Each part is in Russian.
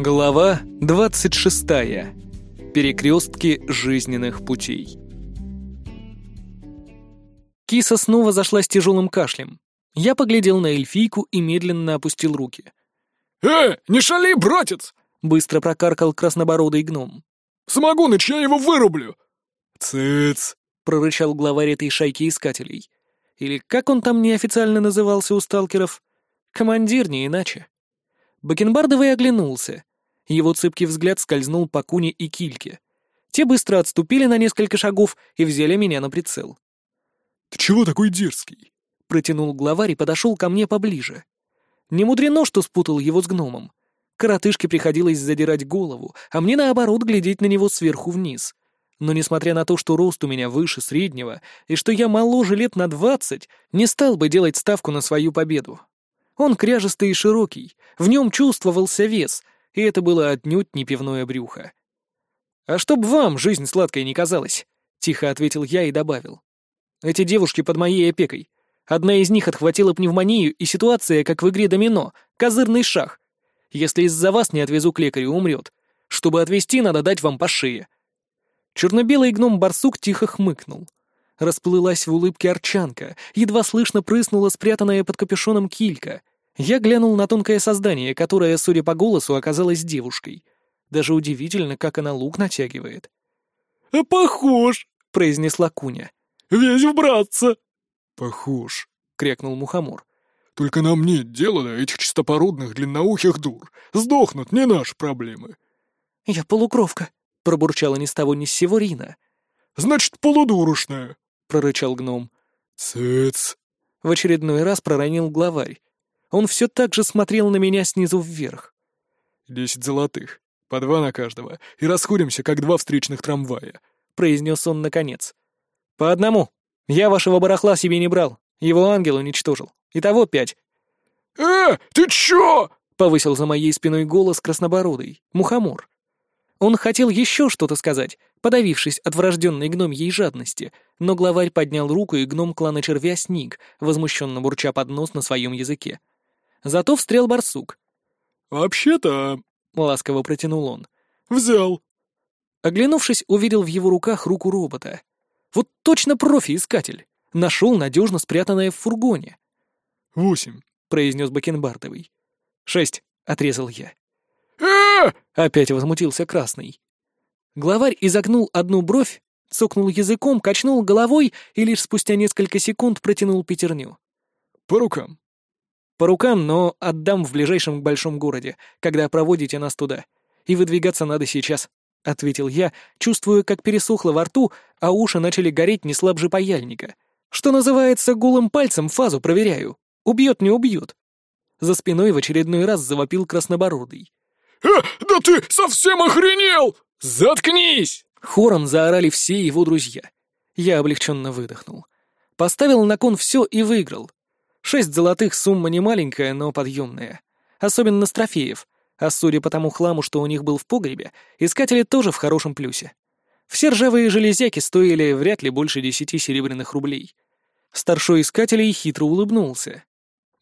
Глава 26. Перекрестки жизненных путей. Киса снова зашла с тяжелым кашлем. Я поглядел на эльфийку и медленно опустил руки. «Э, не шали, братец!» — быстро прокаркал краснобородый гном. «Самогоныч, я его вырублю!» «Цыц!» — прорычал главарь этой шайки искателей. Или как он там неофициально назывался у сталкеров? Командир, не иначе. Бакенбардовый оглянулся. Его цыпкий взгляд скользнул по Куне и Кильке. Те быстро отступили на несколько шагов и взяли меня на прицел. «Ты чего такой дерзкий?» — протянул главарь и подошел ко мне поближе. Не мудрено, что спутал его с гномом. Коротышке приходилось задирать голову, а мне, наоборот, глядеть на него сверху вниз. Но несмотря на то, что рост у меня выше среднего, и что я моложе лет на двадцать, не стал бы делать ставку на свою победу. Он кряжестый и широкий, в нем чувствовался вес, и это было отнюдь не пивное брюхо. «А чтоб вам жизнь сладкой не казалась», — тихо ответил я и добавил. «Эти девушки под моей опекой. Одна из них отхватила пневмонию, и ситуация, как в игре домино, козырный шах. Если из-за вас не отвезу к лекарю, умрет. Чтобы отвезти, надо дать вам по шее». Черно-белый гном-барсук тихо хмыкнул. Расплылась в улыбке арчанка, едва слышно прыснула спрятанная под капюшоном килька. Я глянул на тонкое создание, которое, судя по голосу, оказалось девушкой. Даже удивительно, как она лук натягивает. «А «Похож!» — произнесла Куня. «Весь в братца!» «Похож!» — крякнул Мухомор. «Только нам нет дела до этих чистопородных длинноухих дур. Сдохнут, не наши проблемы». «Я полукровка», — пробурчала ни с того ни с сего Рина. «Значит, полудурушная», — прорычал гном. «Цыц!» — в очередной раз проронил главарь. Он все так же смотрел на меня снизу вверх. «Десять золотых, по два на каждого, и расходимся, как два встречных трамвая», — произнес он наконец. «По одному. Я вашего барахла себе не брал. Его ангел уничтожил. Итого пять». «Э, ты чё?» — повысил за моей спиной голос краснобородый, мухомор. Он хотел еще что-то сказать, подавившись от врожденной гномьей жадности, но главарь поднял руку, и гном клана червя сник, возмущенно бурча под нос на своем языке. Зато встрел барсук. «Вообще-то...» — ласково протянул он. «Взял». Оглянувшись, увидел в его руках руку робота. Вот точно профи-искатель. Нашел надежно спрятанное в фургоне. «Восемь», — произнес Бакенбардовый. «Шесть», — отрезал я. э Опять возмутился Красный. Главарь изогнул одну бровь, цокнул языком, качнул головой и лишь спустя несколько секунд протянул пятерню. «По рукам». По рукам, но отдам в ближайшем большом городе, когда проводите нас туда. И выдвигаться надо сейчас», — ответил я, чувствуя, как пересохло во рту, а уши начали гореть не слабже паяльника. Что называется, голым пальцем фазу проверяю. Убьет, не убьет. За спиной в очередной раз завопил краснобородый. «Э, да ты совсем охренел! Заткнись!» Хором заорали все его друзья. Я облегченно выдохнул. Поставил на кон все и выиграл. Шесть золотых сумма не маленькая, но подъемная. Особенно с трофеев. А судя по тому хламу, что у них был в погребе, искатели тоже в хорошем плюсе. Все ржавые железяки стоили вряд ли больше десяти серебряных рублей. Старшой искателей хитро улыбнулся.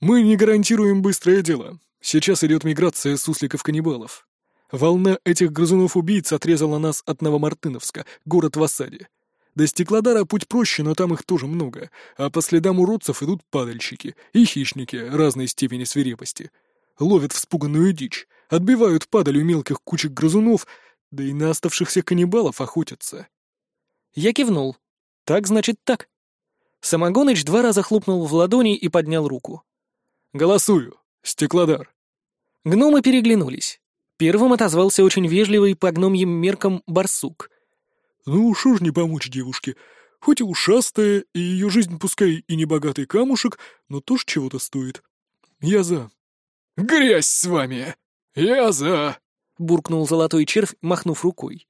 «Мы не гарантируем быстрое дело. Сейчас идет миграция сусликов-каннибалов. Волна этих грызунов-убийц отрезала нас от Новомартыновска, город в осаде. До Стеклодара путь проще, но там их тоже много, а по следам уродцев идут падальщики и хищники разной степени свирепости. Ловят вспуганную дичь, отбивают падалью мелких кучек грызунов, да и на оставшихся каннибалов охотятся. Я кивнул. Так значит так. Самогоныч два раза хлопнул в ладони и поднял руку. «Голосую. Стеклодар». Гномы переглянулись. Первым отозвался очень вежливый по гномьим меркам барсук. «Ну, шо ж не помочь девушке? Хоть и ушастая, и ее жизнь пускай и не богатый камушек, но тоже чего-то стоит. Я за». «Грязь с вами! Я за!» — буркнул золотой червь, махнув рукой.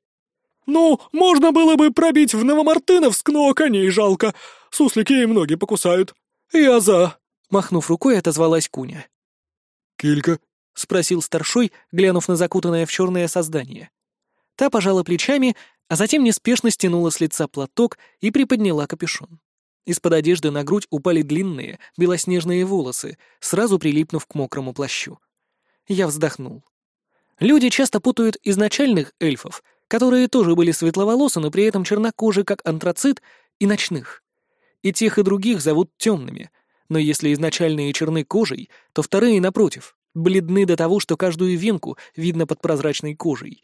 «Ну, можно было бы пробить в Новомартыновск, но коней жалко. Суслики и многие покусают. Я за!» Махнув рукой, отозвалась Куня. «Килька?» — спросил старшой, глянув на закутанное в черное создание. Та пожала плечами, а затем неспешно стянула с лица платок и приподняла капюшон. Из-под одежды на грудь упали длинные, белоснежные волосы, сразу прилипнув к мокрому плащу. Я вздохнул. Люди часто путают изначальных эльфов, которые тоже были светловолосы, но при этом чернокожи, как антрацит, и ночных. И тех, и других зовут темными, но если изначальные черны кожей, то вторые, напротив, бледны до того, что каждую венку видно под прозрачной кожей.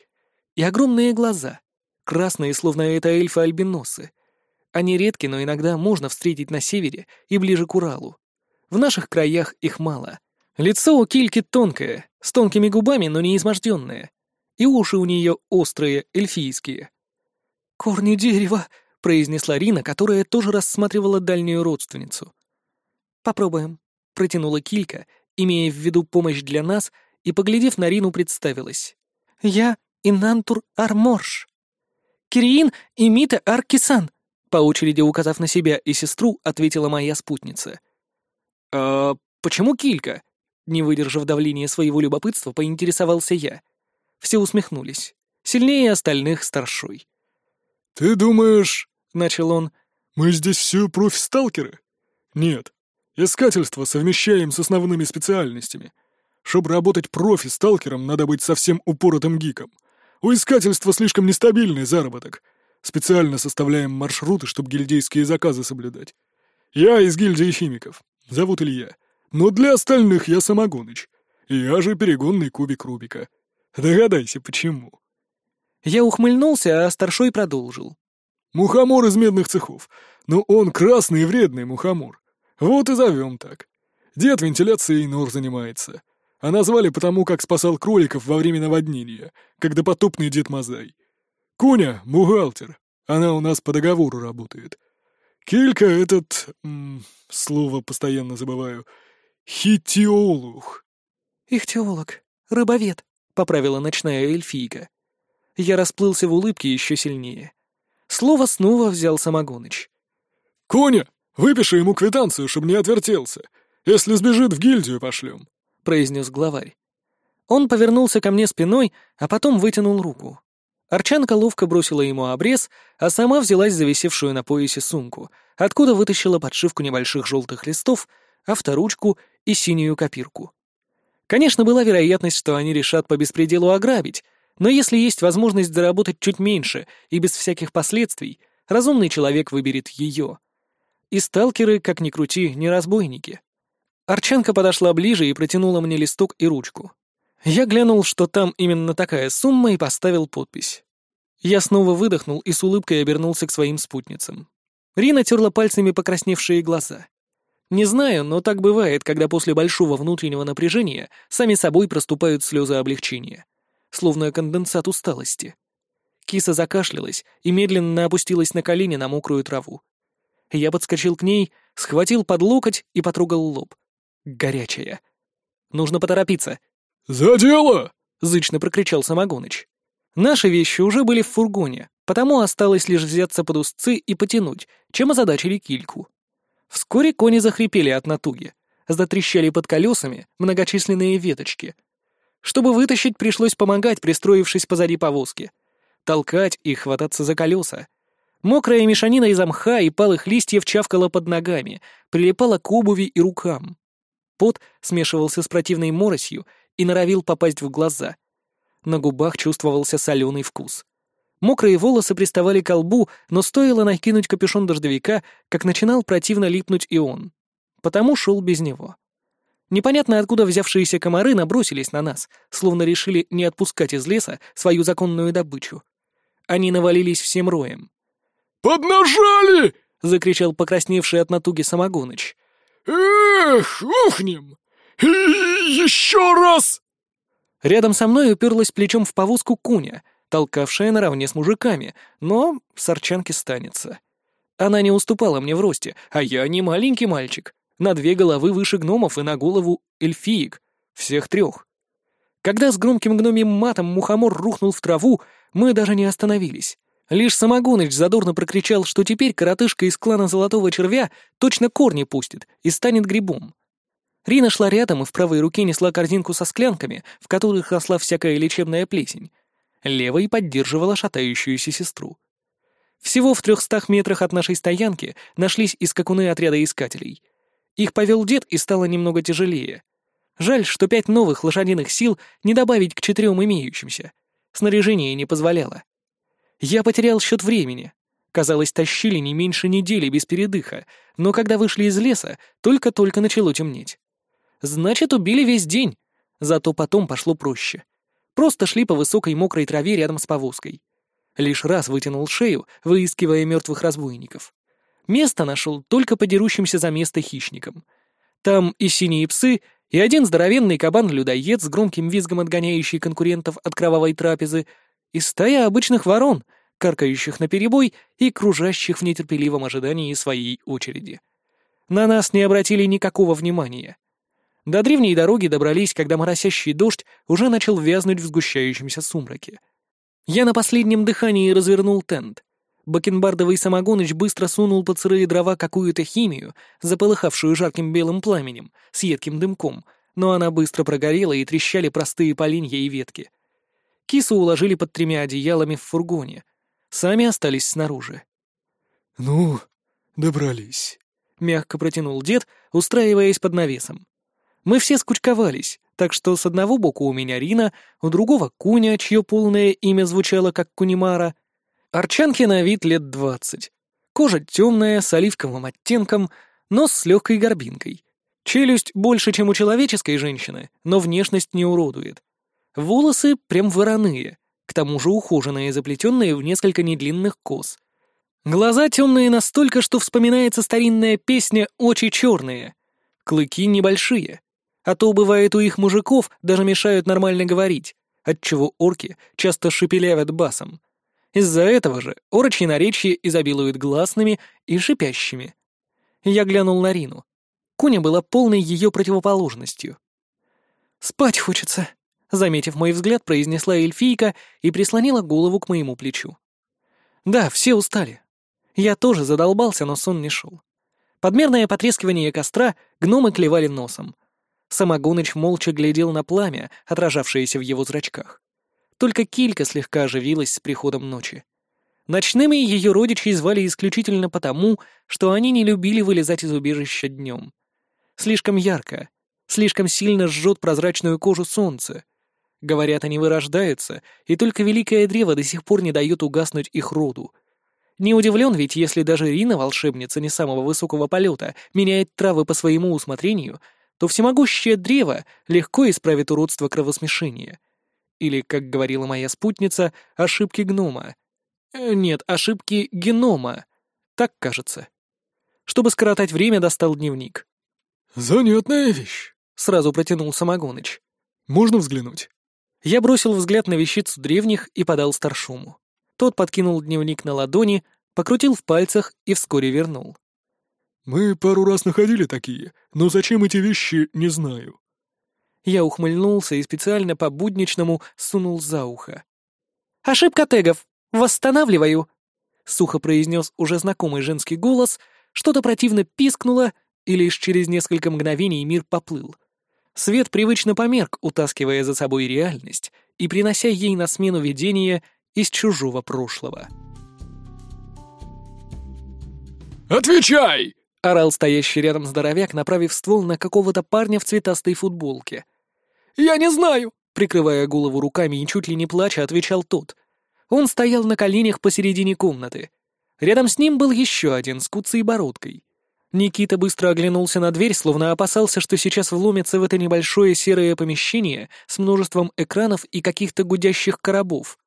И огромные глаза, красные, словно это эльфы-альбиносы. Они редки, но иногда можно встретить на севере и ближе к Уралу. В наших краях их мало. Лицо у кильки тонкое, с тонкими губами, но не изможденное. И уши у нее острые, эльфийские. «Корни дерева», — произнесла Рина, которая тоже рассматривала дальнюю родственницу. «Попробуем», — протянула килька, имея в виду помощь для нас, и, поглядев на Рину, представилась. «Я Инантур Арморш». «Кириин и Мита Аркисан», по очереди указав на себя и сестру, ответила моя спутница. «А почему килька?» Не выдержав давления своего любопытства, поинтересовался я. Все усмехнулись. Сильнее остальных старшой. «Ты думаешь, — начал он, — мы здесь все профи-сталкеры? Нет. Искательство совмещаем с основными специальностями. Чтобы работать профи-сталкером, надо быть совсем упоротым гиком. У искательства слишком нестабильный заработок. Специально составляем маршруты, чтобы гильдейские заказы соблюдать. Я из гильдии химиков. Зовут Илья. Но для остальных я Самогоныч. Я же перегонный кубик Рубика. Догадайся, почему. Я ухмыльнулся, а старшой продолжил. Мухомор из медных цехов. Но он красный и вредный мухомор. Вот и зовем так. Дед вентиляцией нор занимается. А назвали потому, как спасал кроликов во время наводнения, как допотопный дед Мазай. Куня — бухгалтер. Она у нас по договору работает. Килька этот... М, слово постоянно забываю — «Хитиолух». «Ихтиолог, рыбовед», — поправила ночная эльфийка. Я расплылся в улыбке еще сильнее. Слово снова взял Самогоныч. «Коня, выпиши ему квитанцию, чтобы не отвертелся. Если сбежит, в гильдию пошлем», — произнес главарь. Он повернулся ко мне спиной, а потом вытянул руку. Арчанка ловко бросила ему обрез, а сама взялась за висевшую на поясе сумку, откуда вытащила подшивку небольших желтых листов, авторучку и синюю копирку. Конечно, была вероятность, что они решат по беспределу ограбить, но если есть возможность заработать чуть меньше и без всяких последствий, разумный человек выберет ее. И сталкеры, как ни крути, не разбойники. Арчанка подошла ближе и протянула мне листок и ручку. Я глянул, что там именно такая сумма, и поставил подпись. Я снова выдохнул и с улыбкой обернулся к своим спутницам. Рина терла пальцами покрасневшие глаза. Не знаю, но так бывает, когда после большого внутреннего напряжения сами собой проступают слезы облегчения. Словно конденсат усталости. Киса закашлялась и медленно опустилась на колени на мокрую траву. Я подскочил к ней, схватил под локоть и потрогал лоб. Горячая. Нужно поторопиться. «За дело!» — зычно прокричал Самогоныч. Наши вещи уже были в фургоне, потому осталось лишь взяться под узцы и потянуть, чем озадачили кильку. Вскоре кони захрипели от натуги. Затрещали под колесами многочисленные веточки. Чтобы вытащить, пришлось помогать, пристроившись позади повозки. Толкать и хвататься за колеса. Мокрая мешанина из мха и палых листьев чавкала под ногами, прилипала к обуви и рукам. Пот смешивался с противной моросью и норовил попасть в глаза. На губах чувствовался соленый вкус. Мокрые волосы приставали к лбу, но стоило накинуть капюшон дождевика, как начинал противно липнуть и он. Потому шел без него. Непонятно откуда взявшиеся комары набросились на нас, словно решили не отпускать из леса свою законную добычу. Они навалились всем роем. «Поднажали!» — закричал покрасневший от натуги Самогоныч. «Эх, ухнем! И еще раз!» Рядом со мной уперлась плечом в повозку Куня, толкавшая наравне с мужиками, но с арчанки станется. Она не уступала мне в росте, а я не маленький мальчик. На две головы выше гномов и на голову эльфиек. Всех трех. Когда с громким гномим матом мухомор рухнул в траву, мы даже не остановились. Лишь Самогоныч задорно прокричал, что теперь коротышка из клана Золотого Червя точно корни пустит и станет грибом. Рина шла рядом и в правой руке несла корзинку со склянками, в которых росла всякая лечебная плесень левой поддерживала шатающуюся сестру. Всего в трехстах метрах от нашей стоянки нашлись искакуны отряда искателей. Их повел дед и стало немного тяжелее. Жаль, что пять новых лошадиных сил не добавить к четырем имеющимся. Снаряжение не позволяло. Я потерял счет времени. Казалось, тащили не меньше недели без передыха, но когда вышли из леса, только-только начало темнеть. Значит, убили весь день. Зато потом пошло проще. Просто шли по высокой мокрой траве рядом с повозкой. Лишь раз вытянул шею, выискивая мертвых разбойников. Место нашел только по дерущимся за место хищникам. Там и синие псы, и один здоровенный кабан-людоед с громким визгом отгоняющий конкурентов от кровавой трапезы, и стая обычных ворон, каркающих на перебой и кружащих в нетерпеливом ожидании своей очереди. На нас не обратили никакого внимания. До древней дороги добрались, когда моросящий дождь уже начал вязнуть в сгущающемся сумраке. Я на последнем дыхании развернул тент. Бакенбардовый самогоныч быстро сунул под сырые дрова какую-то химию, заполыхавшую жарким белым пламенем, с едким дымком, но она быстро прогорела и трещали простые поленья и ветки. Кису уложили под тремя одеялами в фургоне. Сами остались снаружи. «Ну, добрались», — мягко протянул дед, устраиваясь под навесом. Мы все скучковались, так что с одного боку у меня Рина, у другого Куня, чье полное имя звучало как Кунимара. Арчанке на вид лет двадцать. Кожа темная, с оливковым оттенком, нос с легкой горбинкой. Челюсть больше, чем у человеческой женщины, но внешность не уродует. Волосы прям вороные, к тому же ухоженные, заплетенные в несколько недлинных кос. Глаза темные настолько, что вспоминается старинная песня «Очи черные». Клыки небольшие, а то, бывает, у их мужиков даже мешают нормально говорить, отчего орки часто шепелявят басом. Из-за этого же орочьи наречия изобилуют гласными и шипящими. Я глянул на Рину. Куня была полной ее противоположностью. «Спать хочется», — заметив мой взгляд, произнесла эльфийка и прислонила голову к моему плечу. «Да, все устали. Я тоже задолбался, но сон не шел. Подмерное потрескивание костра гномы клевали носом, Самогоныч молча глядел на пламя, отражавшееся в его зрачках. Только Килька слегка оживилась с приходом ночи. Ночными ее родичей звали исключительно потому, что они не любили вылезать из убежища днем. Слишком ярко, слишком сильно жжет прозрачную кожу солнце. Говорят, они вырождаются, и только великое древо до сих пор не дает угаснуть их роду. Не удивлен ведь, если даже Рина, волшебница не самого высокого полета, меняет травы по своему усмотрению — то всемогущее древо легко исправит уродство кровосмешения. Или, как говорила моя спутница, ошибки гнома. Э, нет, ошибки генома. Так кажется. Чтобы скоротать время, достал дневник. «Занятная вещь», — сразу протянул Самогоныч. «Можно взглянуть?» Я бросил взгляд на вещицу древних и подал старшому. Тот подкинул дневник на ладони, покрутил в пальцах и вскоре вернул. «Мы пару раз находили такие, но зачем эти вещи, не знаю». Я ухмыльнулся и специально по-будничному сунул за ухо. «Ошибка тегов! Восстанавливаю!» Сухо произнес уже знакомый женский голос, что-то противно пискнуло, и лишь через несколько мгновений мир поплыл. Свет привычно померк, утаскивая за собой реальность и принося ей на смену видения из чужого прошлого. «Отвечай!» — орал стоящий рядом здоровяк, направив ствол на какого-то парня в цветастой футболке. «Я не знаю!» — прикрывая голову руками и чуть ли не плача, отвечал тот. Он стоял на коленях посередине комнаты. Рядом с ним был еще один с куцей бородкой. Никита быстро оглянулся на дверь, словно опасался, что сейчас вломится в это небольшое серое помещение с множеством экранов и каких-то гудящих коробов.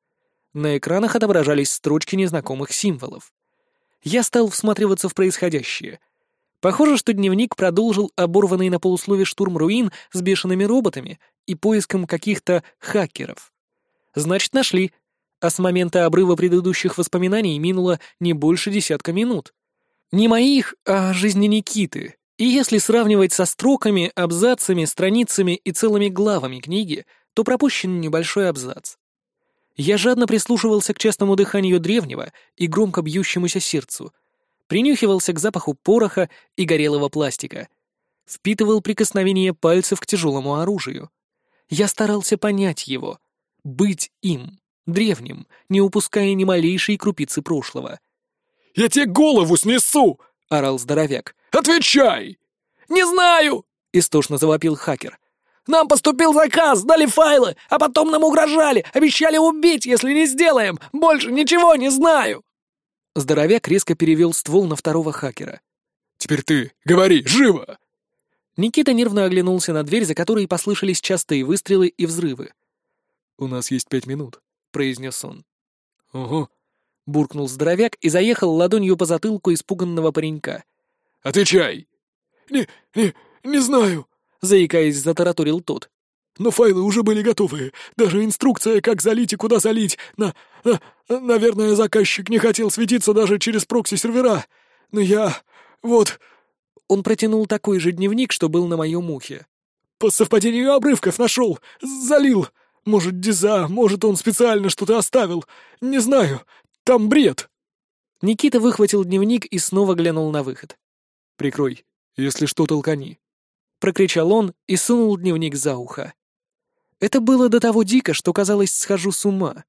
На экранах отображались строчки незнакомых символов. Я стал всматриваться в происходящее — Похоже, что дневник продолжил оборванный на полуслове штурм руин с бешеными роботами и поиском каких-то хакеров. Значит, нашли. А с момента обрыва предыдущих воспоминаний минуло не больше десятка минут. Не моих, а жизни Никиты. И если сравнивать со строками, абзацами, страницами и целыми главами книги, то пропущен небольшой абзац. Я жадно прислушивался к частному дыханию древнего и громко бьющемуся сердцу — принюхивался к запаху пороха и горелого пластика, впитывал прикосновение пальцев к тяжелому оружию. Я старался понять его, быть им, древним, не упуская ни малейшей крупицы прошлого. «Я тебе голову снесу!» — орал здоровяк. «Отвечай!» «Не знаю!» — истошно завопил хакер. Нам поступил заказ, дали файлы, а потом нам угрожали, обещали убить, если не сделаем. Больше ничего не знаю!» Здоровяк резко перевел ствол на второго хакера. «Теперь ты, говори, живо!» Никита нервно оглянулся на дверь, за которой послышались частые выстрелы и взрывы. «У нас есть пять минут», — произнес он. «Ого», — буркнул здоровяк и заехал ладонью по затылку испуганного паренька. «Отвечай!» «Не, не, не знаю», — заикаясь, затараторил тот. «Но файлы уже были готовы. Даже инструкция, как залить и куда залить. На, на, наверное, заказчик не хотел светиться даже через прокси-сервера. Но я... вот...» Он протянул такой же дневник, что был на моем ухе. «По совпадению обрывков нашел. Залил. Может, Диза, может, он специально что-то оставил. Не знаю. Там бред». Никита выхватил дневник и снова глянул на выход. «Прикрой. Если что, толкани», — прокричал он и сунул дневник за ухо. Это было до того дико, что, казалось, схожу с ума.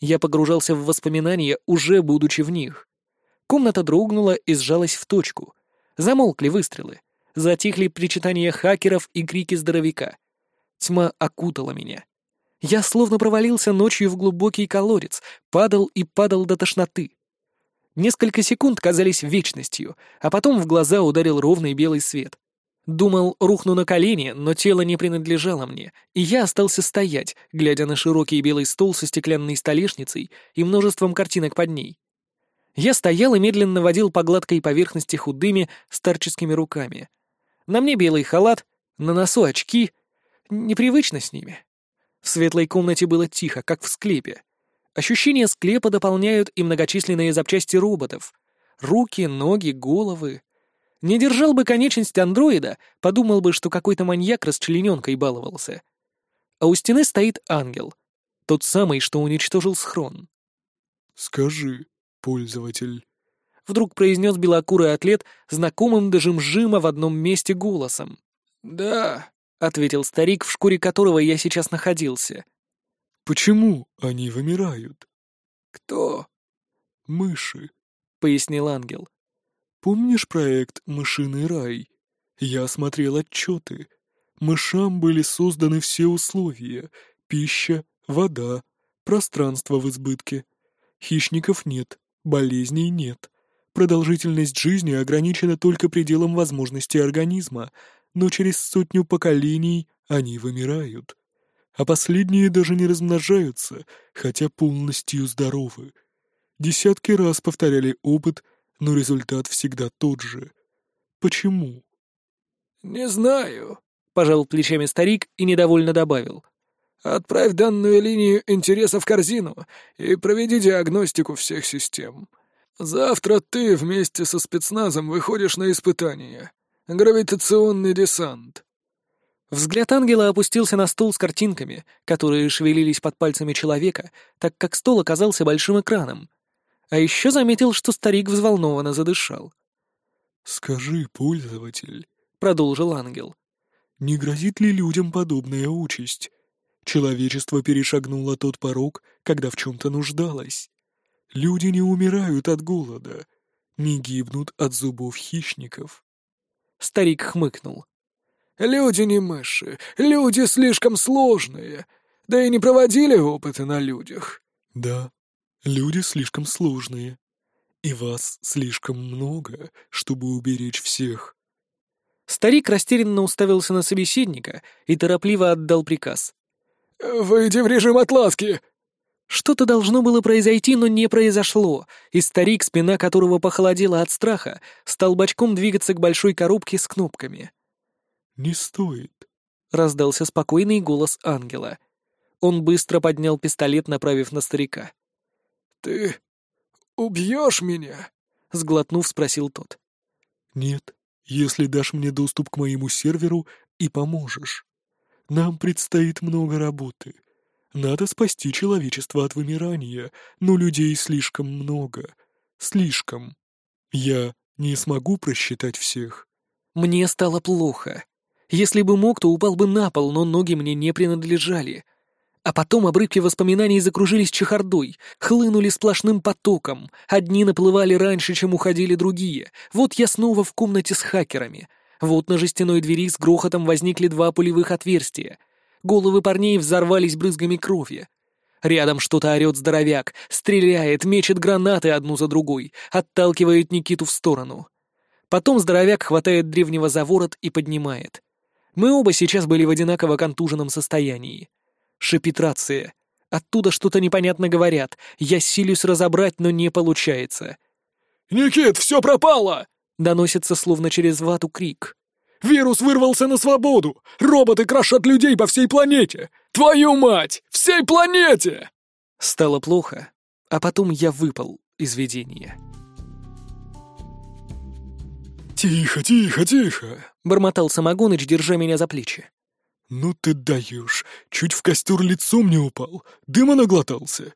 Я погружался в воспоминания, уже будучи в них. Комната дрогнула и сжалась в точку. Замолкли выстрелы. Затихли причитания хакеров и крики здоровяка. Тьма окутала меня. Я словно провалился ночью в глубокий колодец, падал и падал до тошноты. Несколько секунд казались вечностью, а потом в глаза ударил ровный белый свет. Думал, рухну на колени, но тело не принадлежало мне, и я остался стоять, глядя на широкий белый стол со стеклянной столешницей и множеством картинок под ней. Я стоял и медленно водил по гладкой поверхности худыми старческими руками. На мне белый халат, на носу очки. Непривычно с ними. В светлой комнате было тихо, как в склепе. Ощущения склепа дополняют и многочисленные запчасти роботов. Руки, ноги, головы. Не держал бы конечность андроида, подумал бы, что какой-то маньяк расчлененкой баловался. А у стены стоит ангел. Тот самый, что уничтожил схрон. «Скажи, пользователь», — вдруг произнес белокурый атлет, знакомым до жимжима в одном месте голосом. «Да», — ответил старик, в шкуре которого я сейчас находился. Почему они вымирают? Кто? Мыши, пояснил ангел. Помнишь проект «Мышиный рай»? Я смотрел отчеты. Мышам были созданы все условия — пища, вода, пространство в избытке. Хищников нет, болезней нет. Продолжительность жизни ограничена только пределом возможностей организма, но через сотню поколений они вымирают а последние даже не размножаются, хотя полностью здоровы. Десятки раз повторяли опыт, но результат всегда тот же. Почему? «Не знаю», — пожал плечами старик и недовольно добавил. «Отправь данную линию интереса в корзину и проведи диагностику всех систем. Завтра ты вместе со спецназом выходишь на испытание. Гравитационный десант. Взгляд ангела опустился на стол с картинками, которые шевелились под пальцами человека, так как стол оказался большим экраном. А еще заметил, что старик взволнованно задышал. «Скажи, пользователь», — продолжил ангел, — «не грозит ли людям подобная участь? Человечество перешагнуло тот порог, когда в чем-то нуждалось. Люди не умирают от голода, не гибнут от зубов хищников». Старик хмыкнул. Люди не мыши, люди слишком сложные, да и не проводили опыты на людях». «Да, люди слишком сложные, и вас слишком много, чтобы уберечь всех». Старик растерянно уставился на собеседника и торопливо отдал приказ. «Выйди в режим отладки!» Что-то должно было произойти, но не произошло, и старик, спина которого похолодела от страха, стал бочком двигаться к большой коробке с кнопками. «Не стоит», — раздался спокойный голос ангела. Он быстро поднял пистолет, направив на старика. «Ты убьешь меня?» — сглотнув, спросил тот. «Нет, если дашь мне доступ к моему серверу и поможешь. Нам предстоит много работы. Надо спасти человечество от вымирания, но людей слишком много. Слишком. Я не смогу просчитать всех». Мне стало плохо. Если бы мог, то упал бы на пол, но ноги мне не принадлежали. А потом обрывки воспоминаний закружились чехардой, хлынули сплошным потоком. Одни наплывали раньше, чем уходили другие. Вот я снова в комнате с хакерами. Вот на жестяной двери с грохотом возникли два пулевых отверстия. Головы парней взорвались брызгами крови. Рядом что-то орёт здоровяк, стреляет, мечет гранаты одну за другой, отталкивает Никиту в сторону. Потом здоровяк хватает древнего за ворот и поднимает. Мы оба сейчас были в одинаково контуженном состоянии. Шипит рация. Оттуда что-то непонятно говорят. Я силюсь разобрать, но не получается. «Никит, все пропало!» — доносится словно через вату крик. «Вирус вырвался на свободу! Роботы крошат людей по всей планете! Твою мать! Всей планете!» Стало плохо, а потом я выпал из видения. «Тихо, тихо, тихо!» — бормотал Самогоныч, держа меня за плечи. «Ну ты даешь! Чуть в костер лицом не упал, дыма наглотался!»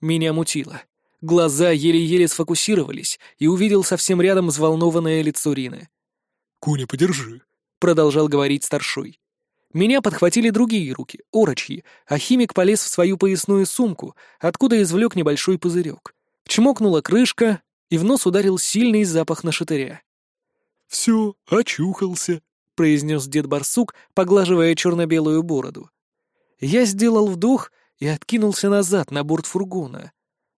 Меня мутило. Глаза еле-еле сфокусировались, и увидел совсем рядом взволнованное лицо Рины. «Куня, подержи», — продолжал говорить старшой. Меня подхватили другие руки, орочьи, а химик полез в свою поясную сумку, откуда извлек небольшой пузырек. Чмокнула крышка, и в нос ударил сильный запах на шатыря. «Все, очухался», — произнес дед Барсук, поглаживая черно-белую бороду. Я сделал вдох и откинулся назад на борт фургона.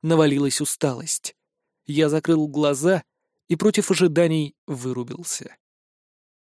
Навалилась усталость. Я закрыл глаза и против ожиданий вырубился.